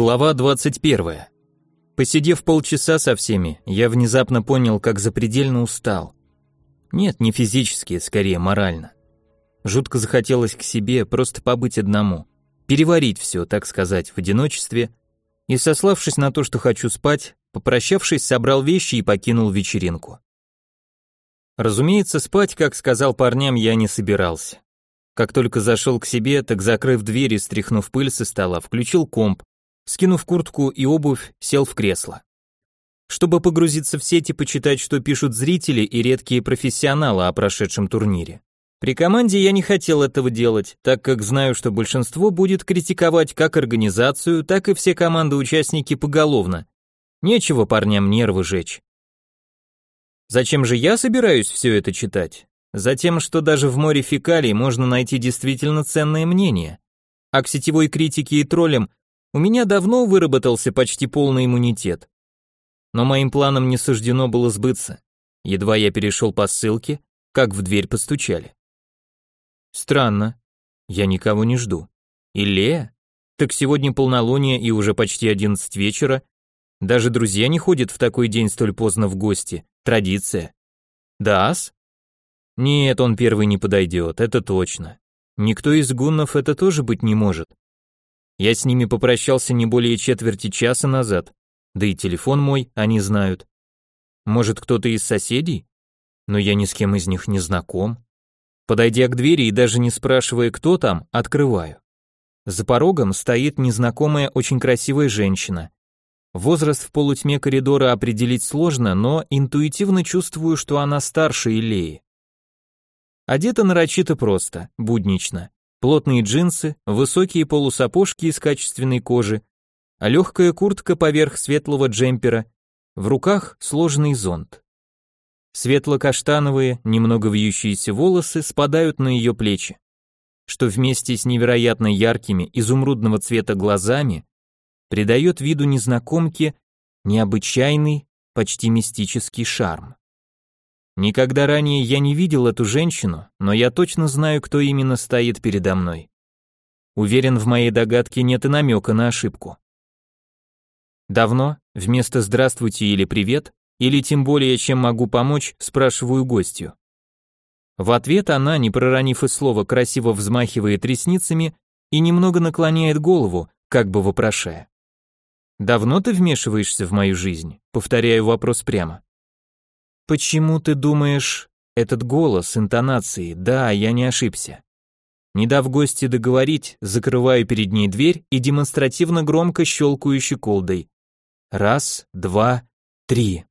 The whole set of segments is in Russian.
Глава 21. Посидев полчаса со всеми, я внезапно понял, как запредельно устал. Нет, не физически, скорее морально. Жутко захотелось к себе просто побыть одному, переварить все, так сказать, в одиночестве, и, сославшись на то, что хочу спать, попрощавшись, собрал вещи и покинул вечеринку. Разумеется, спать, как сказал парням, я не собирался. Как только зашел к себе, так закрыв дверь и стряхнув пыль со стола, включил комп, скинув куртку и обувь, сел в кресло. Чтобы погрузиться в сеть и почитать, что пишут зрители и редкие профессионалы о прошедшем турнире. При команде я не хотел этого делать, так как знаю, что большинство будет критиковать как организацию, так и все команды-участники поголовно. Нечего парням нервы жечь. Зачем же я собираюсь все это читать? Затем, что даже в море фекалий можно найти действительно ценное мнение. А к сетевой критике и троллям у меня давно выработался почти полный иммунитет. Но моим планам не суждено было сбыться. Едва я перешел по ссылке, как в дверь постучали. Странно. Я никого не жду. Илея? Так сегодня полнолуние и уже почти одиннадцать вечера. Даже друзья не ходят в такой день столь поздно в гости. Традиция. Дас? Нет, он первый не подойдет, это точно. Никто из гуннов это тоже быть не может. Я с ними попрощался не более четверти часа назад, да и телефон мой они знают. Может, кто-то из соседей? Но я ни с кем из них не знаком. Подойдя к двери и даже не спрашивая, кто там, открываю. За порогом стоит незнакомая очень красивая женщина. Возраст в полутьме коридора определить сложно, но интуитивно чувствую, что она старше Илеи. Одета нарочито просто, буднично. Плотные джинсы, высокие полусапожки из качественной кожи, а легкая куртка поверх светлого джемпера, в руках сложный зонт. Светло-каштановые, немного вьющиеся волосы спадают на ее плечи, что вместе с невероятно яркими изумрудного цвета глазами придает виду незнакомки необычайный, почти мистический шарм. Никогда ранее я не видел эту женщину, но я точно знаю, кто именно стоит передо мной. Уверен, в моей догадке нет и намека на ошибку. Давно, вместо «здравствуйте» или «привет», или тем более, чем могу помочь, спрашиваю гостью. В ответ она, не проронив и слова, красиво взмахивает ресницами и немного наклоняет голову, как бы вопрошая. «Давно ты вмешиваешься в мою жизнь?» Повторяю вопрос прямо. Почему ты думаешь, этот голос, интонации, да, я не ошибся. Не дав гости договорить, закрываю перед ней дверь и демонстративно громко щелкаю щеколдой. Раз, два, три.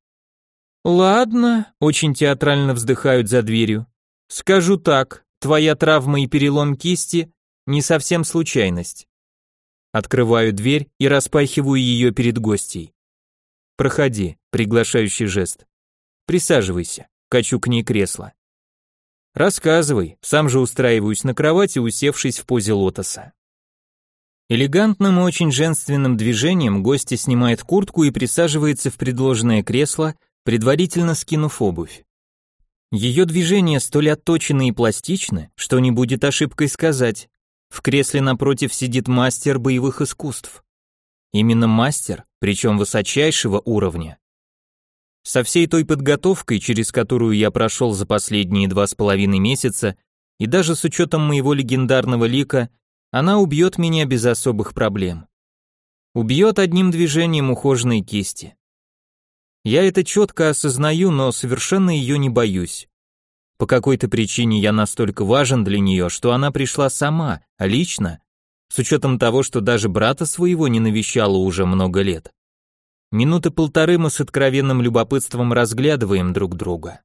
Ладно, очень театрально вздыхают за дверью. Скажу так, твоя травма и перелом кисти не совсем случайность. Открываю дверь и распахиваю ее перед гостей. Проходи, приглашающий жест. Присаживайся, качу к ней кресло. Рассказывай, сам же устраиваюсь на кровати, усевшись в позе лотоса. Элегантным и очень женственным движением гостья снимает куртку и присаживается в предложенное кресло, предварительно скинув обувь. Ее движения столь отточены и пластичны, что не будет ошибкой сказать. В кресле напротив сидит мастер боевых искусств. Именно мастер, причем высочайшего уровня. Со всей той подготовкой, через которую я прошел за последние два с половиной месяца, и даже с учетом моего легендарного лика, она убьет меня без особых проблем. Убьет одним движением ухоженной кисти. Я это четко осознаю, но совершенно ее не боюсь. По какой-то причине я настолько важен для нее, что она пришла сама, лично, с учетом того, что даже брата своего не навещала уже много лет. Минуты полторы мы с откровенным любопытством разглядываем друг друга.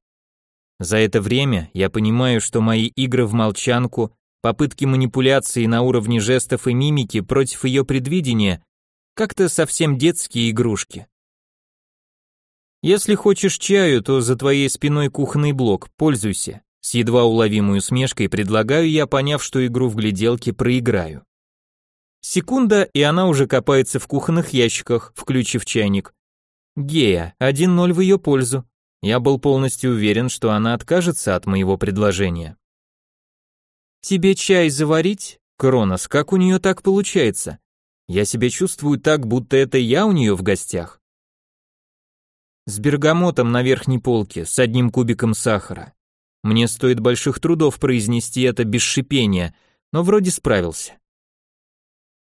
За это время я понимаю, что мои игры в молчанку, попытки манипуляции на уровне жестов и мимики против ее предвидения как-то совсем детские игрушки. Если хочешь чаю, то за твоей спиной кухонный блок, пользуйся. С едва уловимой усмешкой предлагаю я, поняв, что игру в гляделке проиграю. Секунда, и она уже копается в кухонных ящиках, включив чайник. Гея, 1-0 в ее пользу. Я был полностью уверен, что она откажется от моего предложения. Тебе чай заварить? Кронос, как у нее так получается? Я себя чувствую так, будто это я у нее в гостях. С бергамотом на верхней полке, с одним кубиком сахара. Мне стоит больших трудов произнести это без шипения, но вроде справился.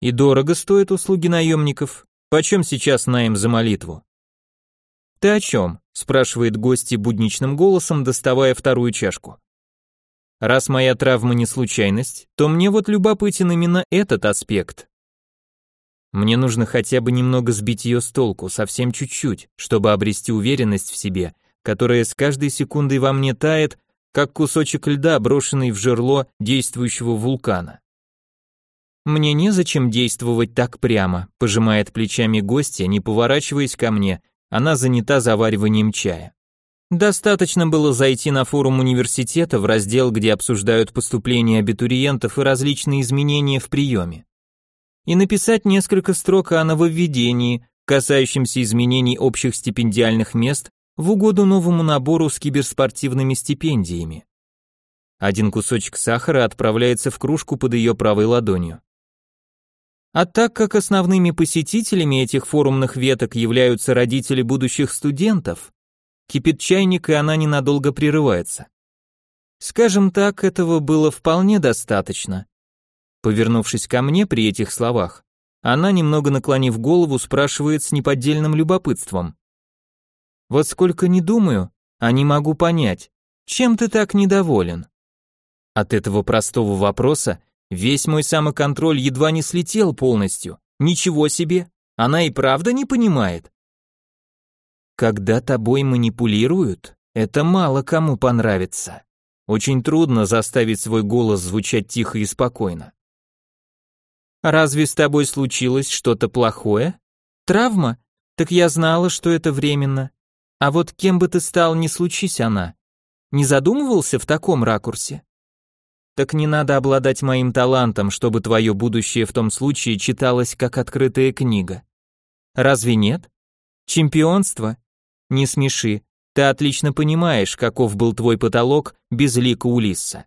И дорого стоят услуги наемников. Почем сейчас наем за молитву? Ты о чем? спрашивает гости будничным голосом, доставая вторую чашку. Раз моя травма не случайность, то мне вот любопытен именно этот аспект. Мне нужно хотя бы немного сбить ее с толку, совсем чуть-чуть, чтобы обрести уверенность в себе, которая с каждой секундой во мне тает, как кусочек льда, брошенный в жерло действующего вулкана. Мне незачем действовать так прямо, пожимает плечами гостья, не поворачиваясь ко мне, она занята завариванием чая. Достаточно было зайти на форум университета в раздел, где обсуждают поступление абитуриентов и различные изменения в приеме и написать несколько строк о нововведении, касающемся изменений общих стипендиальных мест в угоду новому набору с киберспортивными стипендиями. Один кусочек сахара отправляется в кружку под ее правой ладонью. А так как основными посетителями этих форумных веток являются родители будущих студентов, кипит чайник, и она ненадолго прерывается. Скажем так, этого было вполне достаточно, Повернувшись ко мне при этих словах, она, немного наклонив голову, спрашивает с неподдельным любопытством. «Вот сколько не думаю, а не могу понять, чем ты так недоволен?» От этого простого вопроса весь мой самоконтроль едва не слетел полностью. Ничего себе, она и правда не понимает. Когда тобой манипулируют, это мало кому понравится. Очень трудно заставить свой голос звучать тихо и спокойно. Разве с тобой случилось что-то плохое? Травма? Так я знала, что это временно. А вот кем бы ты стал, не случись она. Не задумывался в таком ракурсе? Так не надо обладать моим талантом, чтобы твое будущее в том случае читалось как открытая книга. Разве нет? Чемпионство? Не смеши. Ты отлично понимаешь, каков был твой потолок без лика Улисса.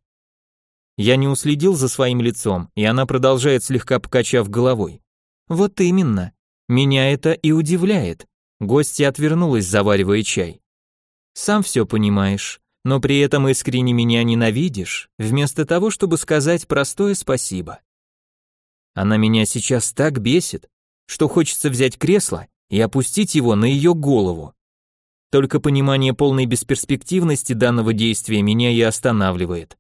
Я не уследил за своим лицом, и она продолжает слегка покачав головой. Вот именно. Меня это и удивляет. Гостья отвернулась, заваривая чай. Сам все понимаешь, но при этом искренне меня ненавидишь, вместо того, чтобы сказать простое спасибо. Она меня сейчас так бесит, что хочется взять кресло и опустить его на ее голову. Только понимание полной бесперспективности данного действия меня и останавливает.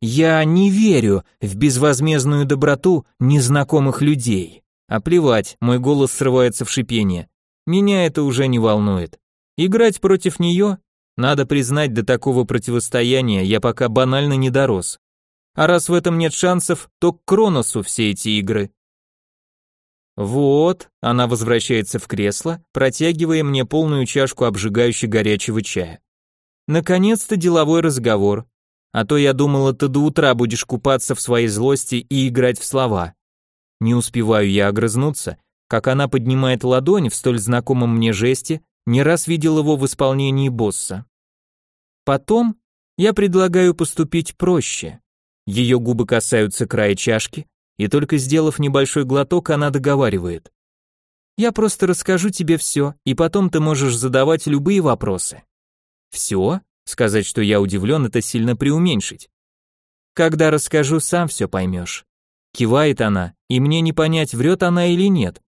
Я не верю в безвозмездную доброту незнакомых людей. А плевать, мой голос срывается в шипение. Меня это уже не волнует. Играть против нее? Надо признать, до такого противостояния я пока банально не дорос. А раз в этом нет шансов, то к Кроносу все эти игры. Вот, она возвращается в кресло, протягивая мне полную чашку обжигающе горячего чая. Наконец-то деловой разговор, а то я думала, ты до утра будешь купаться в своей злости и играть в слова. Не успеваю я огрызнуться, как она поднимает ладонь в столь знакомом мне жесте, не раз видел его в исполнении босса. Потом я предлагаю поступить проще. Ее губы касаются края чашки, и только сделав небольшой глоток, она договаривает. Я просто расскажу тебе все, и потом ты можешь задавать любые вопросы. Все? Сказать, что я удивлен, это сильно преуменьшить. Когда расскажу, сам все поймешь. Кивает она, и мне не понять, врет она или нет.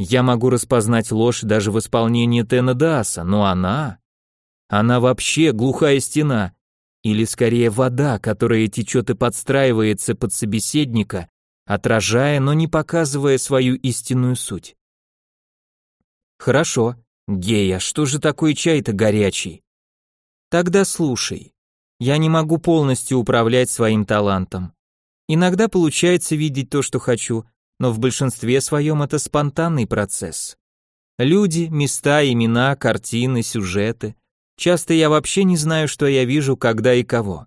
Я могу распознать ложь даже в исполнении Тена Дааса, но она... Она вообще глухая стена, или скорее вода, которая течет и подстраивается под собеседника, отражая, но не показывая свою истинную суть. Хорошо, Гея, что же такой чай-то горячий? Тогда слушай. Я не могу полностью управлять своим талантом. Иногда получается видеть то, что хочу, но в большинстве своем это спонтанный процесс. Люди, места, имена, картины, сюжеты. Часто я вообще не знаю, что я вижу, когда и кого.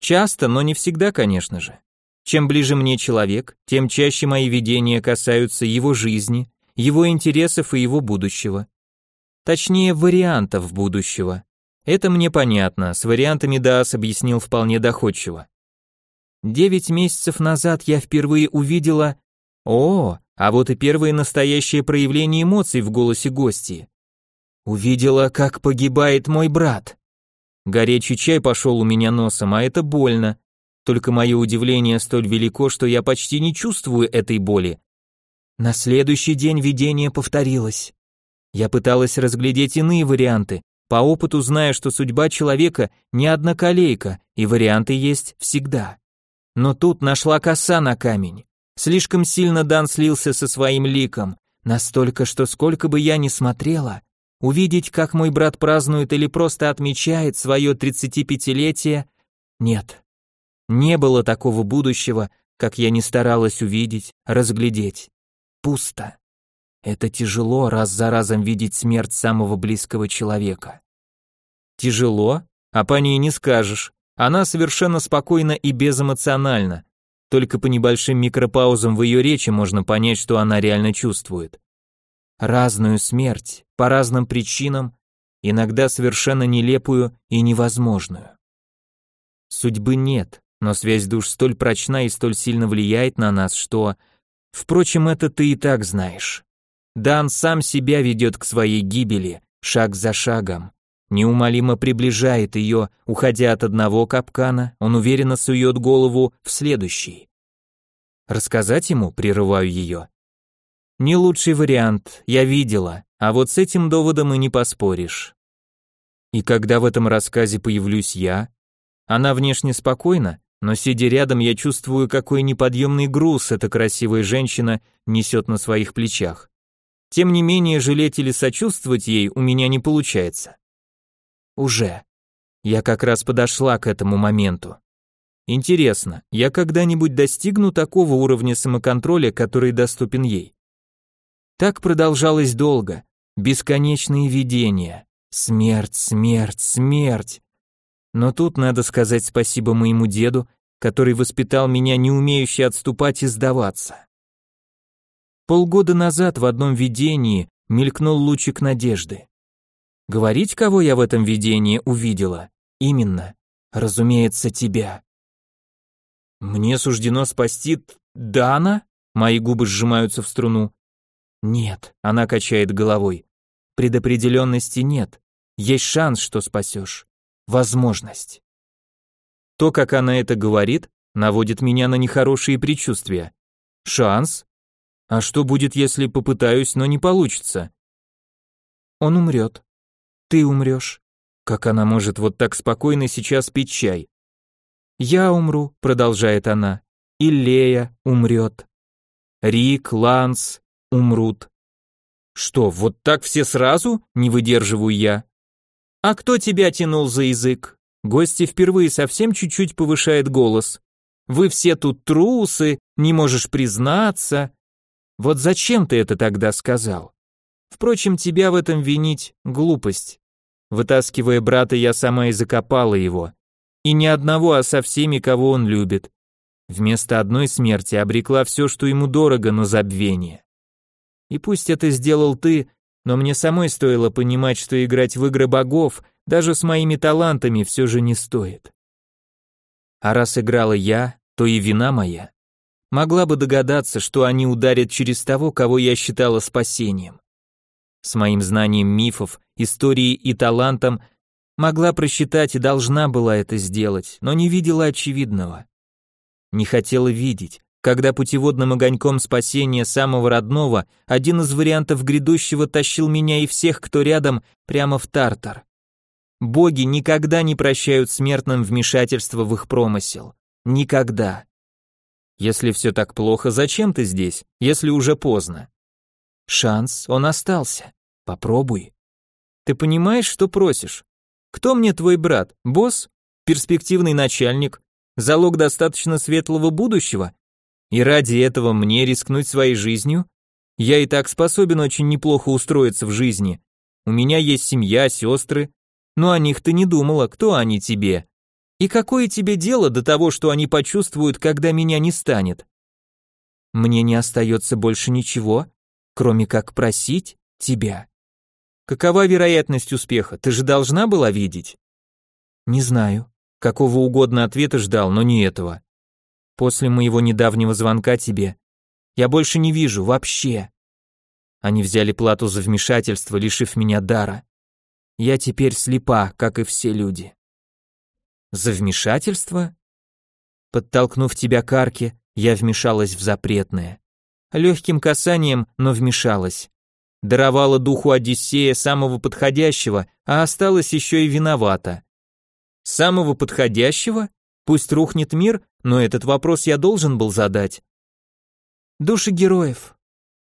Часто, но не всегда, конечно же. Чем ближе мне человек, тем чаще мои видения касаются его жизни, его интересов и его будущего. Точнее, вариантов будущего. Это мне понятно, с вариантами Даас объяснил вполне доходчиво. Девять месяцев назад я впервые увидела О, а вот и первые настоящие проявления эмоций в голосе гости. Увидела, как погибает мой брат. Горячий чай пошел у меня носом, а это больно. Только мое удивление столь велико, что я почти не чувствую этой боли. На следующий день видение повторилось. Я пыталась разглядеть иные варианты, по опыту зная, что судьба человека не одноколейка, и варианты есть всегда. Но тут нашла коса на камень. Слишком сильно Дан слился со своим ликом, настолько, что сколько бы я ни смотрела, увидеть, как мой брат празднует или просто отмечает свое 35-летие, нет. Не было такого будущего, как я не старалась увидеть, разглядеть. Пусто. Это тяжело раз за разом видеть смерть самого близкого человека. Тяжело? А по ней не скажешь. Она совершенно спокойна и безэмоциональна. Только по небольшим микропаузам в ее речи можно понять, что она реально чувствует. Разную смерть, по разным причинам, иногда совершенно нелепую и невозможную. Судьбы нет, но связь душ столь прочна и столь сильно влияет на нас, что... Впрочем, это ты и так знаешь. Дан сам себя ведет к своей гибели, шаг за шагом. Неумолимо приближает ее, уходя от одного капкана, он уверенно сует голову в следующий. Рассказать ему, прерываю ее. Не лучший вариант, я видела, а вот с этим доводом и не поспоришь. И когда в этом рассказе появлюсь я, она внешне спокойна, но сидя рядом, я чувствую, какой неподъемный груз эта красивая женщина несет на своих плечах. Тем не менее, жалеть или сочувствовать ей у меня не получается. Уже. Я как раз подошла к этому моменту. Интересно, я когда-нибудь достигну такого уровня самоконтроля, который доступен ей? Так продолжалось долго. Бесконечные видения. Смерть, смерть, смерть. Но тут надо сказать спасибо моему деду, который воспитал меня, не умеющий отступать и сдаваться. Полгода назад в одном видении мелькнул лучик надежды. Говорить, кого я в этом видении увидела? Именно, разумеется, тебя. Мне суждено спасти Дана? Мои губы сжимаются в струну. Нет, она качает головой. Предопределенности нет. Есть шанс, что спасешь. Возможность. То, как она это говорит, наводит меня на нехорошие предчувствия. Шанс? А что будет, если попытаюсь, но не получится? Он умрет. Ты умрешь. Как она может вот так спокойно сейчас пить чай? Я умру, продолжает она. И Лея умрет. Рик, Ланс умрут. Что, вот так все сразу? Не выдерживаю я. А кто тебя тянул за язык? Гости впервые совсем чуть-чуть повышает голос. Вы все тут трусы, не можешь признаться. Вот зачем ты это тогда сказал? Впрочем, тебя в этом винить – глупость. Вытаскивая брата, я сама и закопала его. И не одного, а со всеми, кого он любит. Вместо одной смерти обрекла все, что ему дорого, на забвение. И пусть это сделал ты, но мне самой стоило понимать, что играть в игры богов, даже с моими талантами, все же не стоит. А раз играла я, то и вина моя. Могла бы догадаться, что они ударят через того, кого я считала спасением. С моим знанием мифов, истории и талантом могла просчитать и должна была это сделать, но не видела очевидного. Не хотела видеть, когда путеводным огоньком спасения самого родного один из вариантов грядущего тащил меня и всех, кто рядом, прямо в Тартар. Боги никогда не прощают смертным вмешательство в их промысел. Никогда. Если все так плохо, зачем ты здесь, если уже поздно? Шанс, он остался. Попробуй. Ты понимаешь, что просишь? Кто мне твой брат? Босс? Перспективный начальник? Залог достаточно светлого будущего? И ради этого мне рискнуть своей жизнью? Я и так способен очень неплохо устроиться в жизни. У меня есть семья, сестры. Но о них ты не думала, кто они тебе? И какое тебе дело до того, что они почувствуют, когда меня не станет? Мне не остается больше ничего, кроме как просить тебя. Какова вероятность успеха? Ты же должна была видеть. Не знаю. Какого угодно ответа ждал, но не этого. После моего недавнего звонка тебе Я больше не вижу, вообще. Они взяли плату за вмешательство, лишив меня дара. Я теперь слепа, как и все люди. За вмешательство? Подтолкнув тебя к арке, я вмешалась в запретное. Легким касанием, но вмешалась. Даровала духу Одиссея самого подходящего, а осталась еще и виновата. Самого подходящего? Пусть рухнет мир, но этот вопрос я должен был задать. Души героев.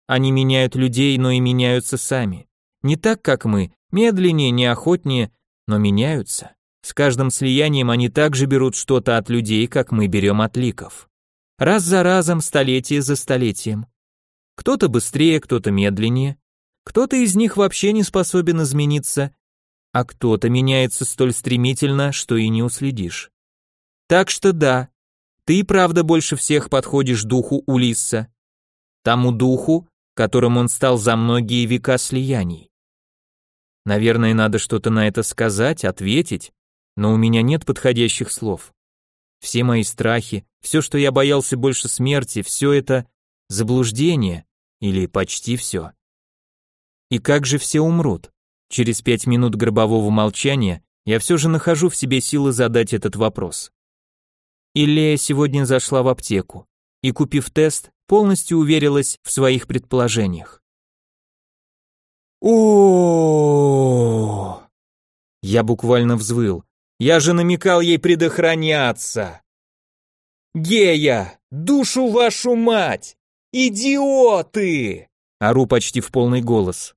Они меняют людей, но и меняются сами. Не так, как мы, медленнее, неохотнее, но меняются. С каждым слиянием они также берут что-то от людей, как мы берем от ликов. Раз за разом, столетие за столетием. Кто-то быстрее, кто-то медленнее. Кто-то из них вообще не способен измениться, а кто-то меняется столь стремительно, что и не уследишь. Так что да, ты правда больше всех подходишь духу Улисса. Тому духу, которым он стал за многие века слияний. Наверное, надо что-то на это сказать, ответить, но у меня нет подходящих слов. Все мои страхи, все, что я боялся больше смерти, все это заблуждение или почти все. И как же все умрут? Через пять минут гробового молчания я все же нахожу в себе силы задать этот вопрос. Иллея сегодня зашла в аптеку и, купив тест, полностью уверилась в своих предположениях. о Я буквально взвыл. Я же намекал ей предохраняться. Гея, душу вашу мать! Идиоты! Ору почти в полный голос.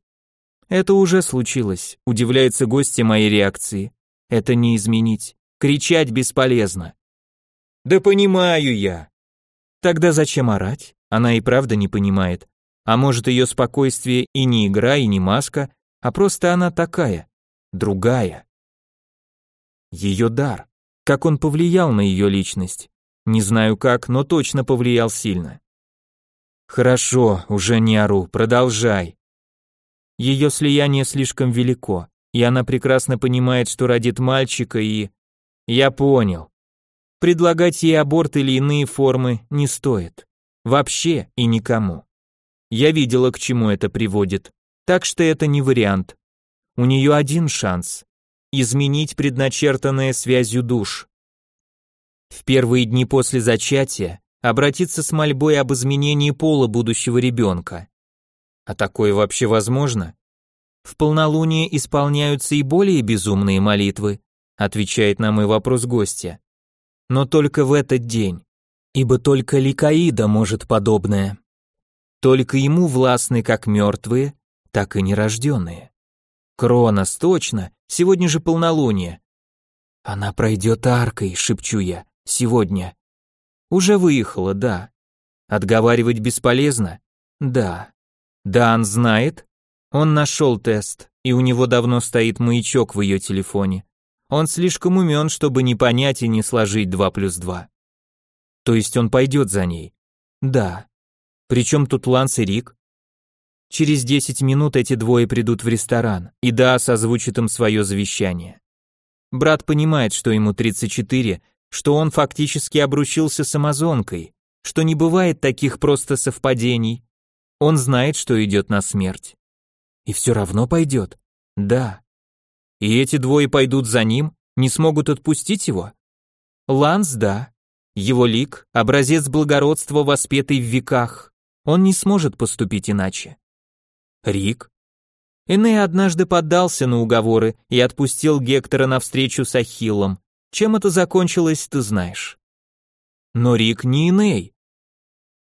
Это уже случилось, удивляется гости моей реакции. Это не изменить. Кричать бесполезно. Да понимаю я. Тогда зачем орать? Она и правда не понимает. А может ее спокойствие и не игра, и не маска, а просто она такая, другая. Ее дар. Как он повлиял на ее личность? Не знаю как, но точно повлиял сильно. Хорошо, уже не ору, продолжай. Ее слияние слишком велико, и она прекрасно понимает, что родит мальчика и... Я понял. Предлагать ей аборт или иные формы не стоит. Вообще и никому. Я видела, к чему это приводит, так что это не вариант. У нее один шанс – изменить предначертанное связью душ. В первые дни после зачатия обратиться с мольбой об изменении пола будущего ребенка. А такое вообще возможно? В полнолуние исполняются и более безумные молитвы, отвечает на мой вопрос гостья. Но только в этот день, ибо только Ликаида может подобное. Только ему властны как мертвые, так и нерожденные. Кронос, точно, сегодня же полнолуние. Она пройдет аркой, шепчу я, сегодня. Уже выехала, да. Отговаривать бесполезно? Да. Дан знает? Он нашел тест, и у него давно стоит маячок в ее телефоне. Он слишком умен, чтобы не понять и не сложить два плюс два. То есть он пойдет за ней? Да. Причем тут Ланс и Рик? Через десять минут эти двое придут в ресторан, и Даас озвучит им свое завещание. Брат понимает, что ему 34, что он фактически обручился с амазонкой, что не бывает таких просто совпадений. Он знает, что идет на смерть. И все равно пойдет. Да. И эти двое пойдут за ним, не смогут отпустить его? Ланс, да. Его лик – образец благородства, воспетый в веках. Он не сможет поступить иначе. Рик? Эней однажды поддался на уговоры и отпустил Гектора навстречу с Ахиллом, чем это закончилось, ты знаешь. Но Рик не Иней.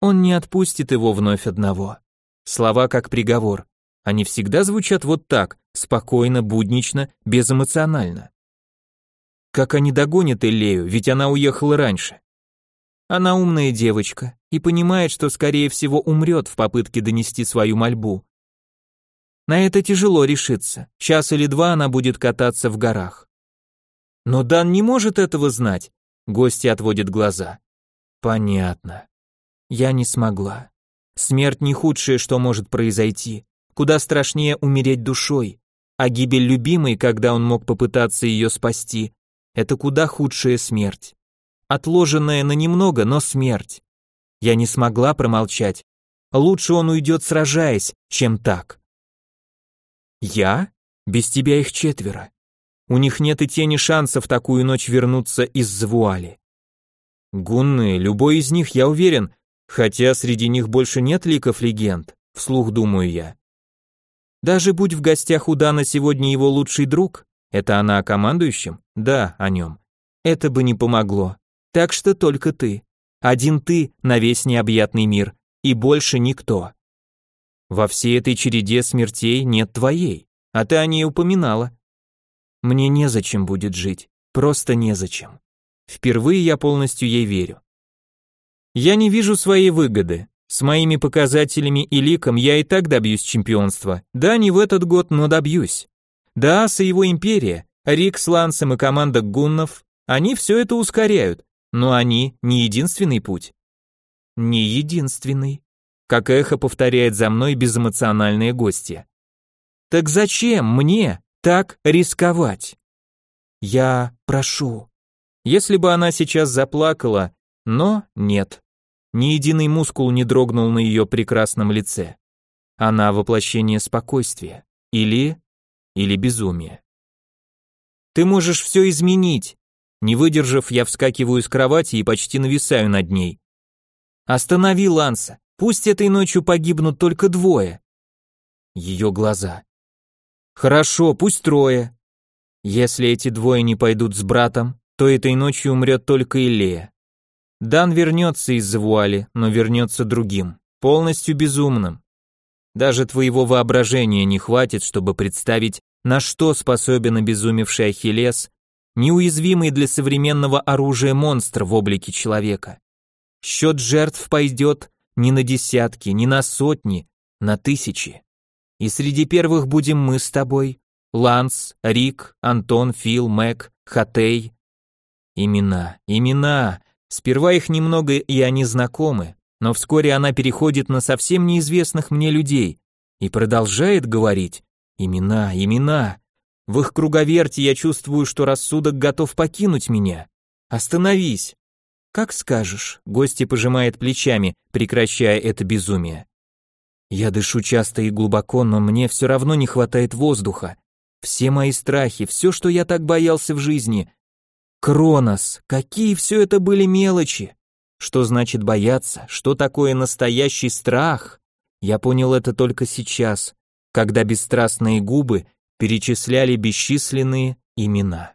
Он не отпустит его вновь одного. Слова как приговор. Они всегда звучат вот так, спокойно, буднично, безэмоционально. Как они догонят Элею, ведь она уехала раньше. Она умная девочка и понимает, что скорее всего умрет в попытке донести свою мольбу. На это тяжело решиться. Час или два она будет кататься в горах. Но Дан не может этого знать. Гости отводят глаза. Понятно. Я не смогла. Смерть не худшее, что может произойти. Куда страшнее умереть душой. А гибель любимой, когда он мог попытаться ее спасти, это куда худшая смерть. Отложенная на немного, но смерть. Я не смогла промолчать. лучше он уйдет сражаясь, чем так. Я? Без тебя их четверо. У них нет и тени шанса в такую ночь вернуться из вуали. Гунны, любой из них, я уверен, хотя среди них больше нет ликов легенд, вслух думаю я. Даже будь в гостях у Дана сегодня его лучший друг, это она о командующем? Да, о нем. Это бы не помогло. Так что только ты. Один ты на весь необъятный мир, и больше никто. Во всей этой череде смертей нет твоей, а ты о ней упоминала. Мне незачем будет жить, просто незачем. Впервые я полностью ей верю. Я не вижу своей выгоды. С моими показателями и ликом я и так добьюсь чемпионства. Да, не в этот год, но добьюсь. Да, и его империя, Рик с Лансом и команда гуннов, они все это ускоряют, но они не единственный путь. Не единственный. Как эхо повторяет за мной безэмоциональные гости. Так зачем мне так рисковать? Я прошу. Если бы она сейчас заплакала, но нет. Ни единый мускул не дрогнул на ее прекрасном лице. Она воплощение спокойствия. Или... или безумия. Ты можешь все изменить. Не выдержав, я вскакиваю с кровати и почти нависаю над ней. Останови Ланса. Пусть этой ночью погибнут только двое. Ее глаза. Хорошо, пусть трое. Если эти двое не пойдут с братом, то этой ночью умрет только Илея. Дан вернется из вуали, но вернется другим, полностью безумным. Даже твоего воображения не хватит, чтобы представить, на что способен обезумевший Ахиллес, неуязвимый для современного оружия монстр в облике человека. Счет жертв пойдет не на десятки, не на сотни, на тысячи. И среди первых будем мы с тобой, Ланс, Рик, Антон, Фил, Мэг, Хатей, Имена, имена. Сперва их немного и они знакомы, но вскоре она переходит на совсем неизвестных мне людей и продолжает говорить имена, имена. В их круговерте я чувствую, что рассудок готов покинуть меня. Остановись. Как скажешь, гости пожимает плечами, прекращая это безумие. Я дышу часто и глубоко, но мне все равно не хватает воздуха. Все мои страхи, все, что я так боялся в жизни, Кронос, какие все это были мелочи. Что значит бояться? Что такое настоящий страх? Я понял это только сейчас, когда бесстрастные губы перечисляли бесчисленные имена.